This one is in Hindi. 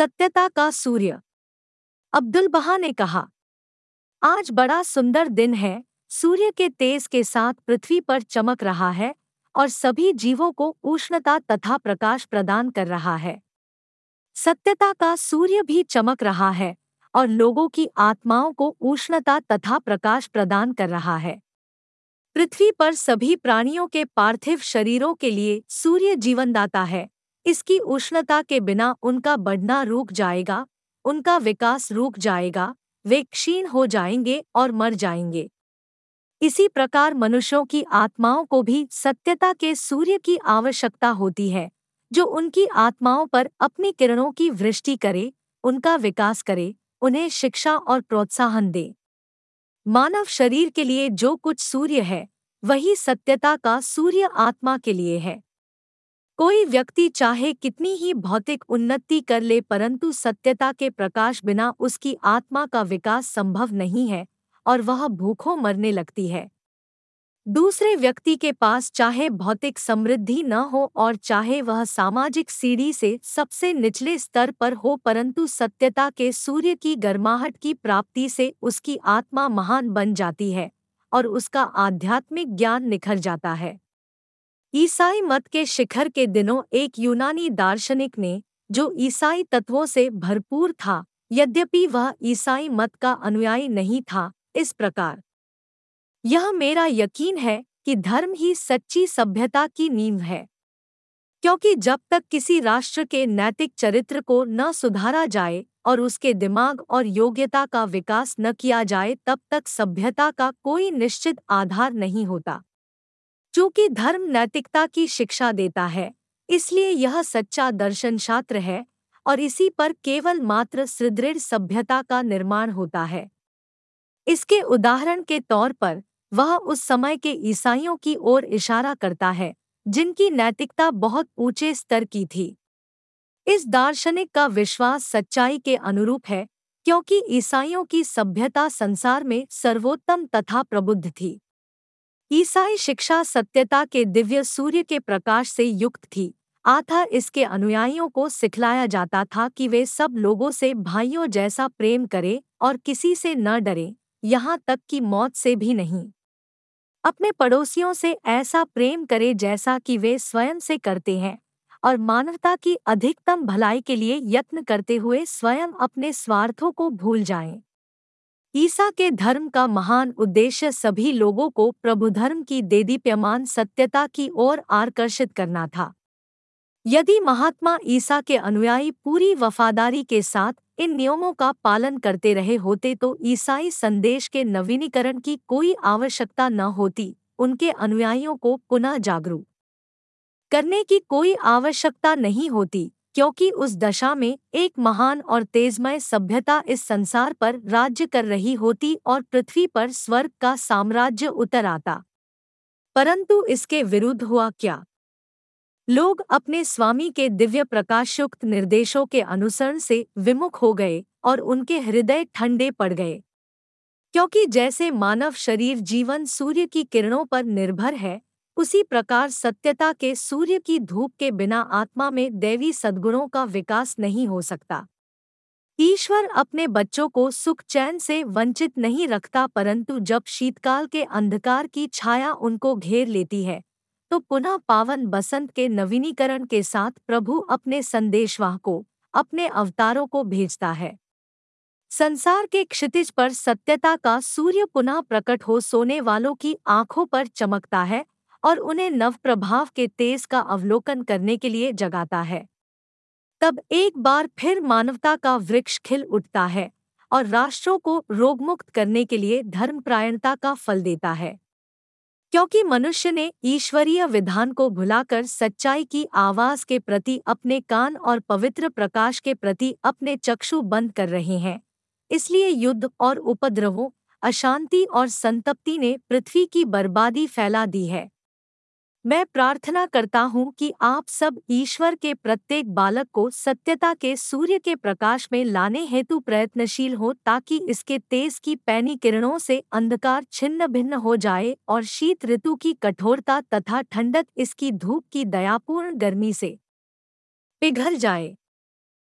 सत्यता का सूर्य। अब्दुल बहा ने कहा, आज बड़ा सुंदर दिन है, सूर्य के तेज के साथ पृथ्वी पर चमक रहा है और सभी जीवों को उष्णता तथा प्रकाश प्रदान कर रहा है। सत्यता का सूर्य भी चमक रहा है और लोगों की आत्माओं को उष्णता तथा प्रकाश प्रदान कर रहा है। पृथ्वी पर सभी प्राणियों के पार्थिव शरीरों के लिए सूर्य जीवनदाता है। इसकी उष्णता के बिना उनका बढ़ना रुक जाएगा, उनका विकास रुक जाएगा, वे क्षीण हो जाएँगे और मर जाएँगे। इसी प्रकार मनुष्यों की आत्माओं को भी सत्यता के सूर्य की आवश्यकता होती है, जो उनकी आत्माओं पर अपनी किरणों की वृष्टि करे, उनका विकास करे, उन्हें शिक्षा और प्रोत्साहन दे। मानव शरीर के लिए जो कुछ सूर्य है, वही सत्यता का सूर्य आत्मा के लिए है। कोई व्यक्ति चाहे कितनी ही भौतिक उन्नति कर ले परंतु सत्यता के प्रकाश बिना उसकी आत्मा का विकास संभव नहीं है और वह भूखों मरने लगती है। दूसरे व्यक्ति के पास चाहे भौतिक समृद्धि न हो और चाहे वह सामाजिक सीढ़ी से सबसे निचले स्तर पर हो परंतु सत्यता के सूर्य की गर्माहट की प्राप्ति से उसकी आत्मा महान बन जाती है और उसका आध्यात्मिक ज्ञान निखर जाता है। ईसाई मत के शिखर के दिनों एक यूनानी दार्शनिक ने, जो ईसाई तत्वों से भरपूर था, यद्यपि वह ईसाई मत का अनुयायी नहीं था, इस प्रकार। यह मेरा यकीन है कि धर्म ही सच्ची सभ्यता की नींव है। क्योंकि जब तक किसी राष्ट्र के नैतिक चरित्र को न सुधारा जाए और उसके दिमाग और योग्यता का विकास न किया जाए, तब तक सभ्यता का कोई निश्चित आधार नहीं होता। चूँकि धर्म नैतिकता की शिक्षा देता है। इसलिए यह सच्चा दर्शन शास्त्र है और इसी पर केवल मात्र सुदृढ़ सभ्यता का निर्माण होता है। इसके उदाहरण के तौर पर वह उस समय के ईसाइयों की ओर इशारा करता है, जिनकी नैतिकता बहुत ऊँचे स्तर की थी। इस दार्शनिक का विश्वास सच्चाई के अनुरूप है, क्योंकि ईसाइयों की सभ्यता संसार में सर्वोत्तम तथा प्रबुद्ध थी। ईसाई शिक्षा सत्यता के दिव्य सूर्य के प्रकाश से युक्त थी आथा इसके अनुयायियों को सिखलाया जाता था कि वे सब लोगों से भाइयों जैसा प्रेम करें और किसी से न डरें, यहाँ तक कि मौत से भी नहीं अपने पड़ोसियों से ऐसा प्रेम करें जैसा कि वे स्वयं से करते हैं, और मानवता की अधिकतम भलाई के लिए यत्न करते हुए स्वयं अपने स्वार्थों को भूल जाएँ। ईसा के धर्म का महान उद्देश्य सभी लोगों को प्रभु धर्म की देदीप्यमान सत्यता की ओर आकर्षित करना था। यदि महात्मा ईसा के अनुयायी पूरी वफादारी के साथ इन नियमों का पालन करते रहे होते तो ईसाई संदेश के नवीनीकरण की कोई आवश्यकता न होती, उनके अनुयायियों को पुनः जागरूक करने की कोई आवश्यकता नहीं होती। क्योंकि उस दशा में एक महान और तेजमय सभ्यता इस संसार पर राज्य कर रही होती और पृथ्वी पर स्वर्ग का साम्राज्य उतर आता। परंतु इसके विरुद्ध हुआ क्या? लोग अपने स्वामी के दिव्य प्रकाशयुक्त निर्देशों के अनुसरण से विमुख हो गए और उनके हृदय ठंडे पड़ गए। क्योंकि जैसे मानव शरीर जीवन सूर्य की किरणों पर निर्भर है उसी प्रकार सत्यता के सूर्य की धूप के बिना आत्मा में दैवी सद्गुणों का विकास नहीं हो सकता। ईश्वर अपने बच्चों को सुख चैन से वंचित नहीं रखता परंतु जब शीतकाल के अंधकार की छाया उनको घेर लेती है तो पुनः पावन बसंत के नवीनीकरण के साथ प्रभु अपने संदेशवाह को, अपने अवतारों को भेजता है। संसार के क्षितिज पर सत्यता का सूर्य पुनः प्रकट हो सोने वालों की आँखों पर चमकता है और उन्हें नव प्रभाव के तेज का अवलोकन करने के लिए जगाता है। तब एक बार फिर मानवता का वृक्ष खिल उठता है और राष्ट्रों को रोगमुक्त करने के लिए धर्मप्रायणता का फल देता है। क्योंकि मनुष्य ने ईश्वरीय विधान को भुलाकर सच्चाई की आवाज़ के प्रति अपने कान और पवित्र प्रकाश के प्रति अपने चक्षु बंद कर रहे हैं, इसलिए युद्ध और उपद्रवों, अशांति और संतप्ति ने पृथ्वी की बर्बादी फैला दी है। मैं प्रार्थना करता हूँ कि आप सब ईश्वर के प्रत्येक बालक को सत्यता के सूर्य के प्रकाश में लाने हेतु प्रयत्नशील हो ताकि इसके तेज की पैनी किरणों से अंधकार छिन्न भिन्न हो जाए और शीत ऋतु की कठोरता तथा ठंडक इसकी धूप की दयापूर्ण गर्मी से पिघल जाए।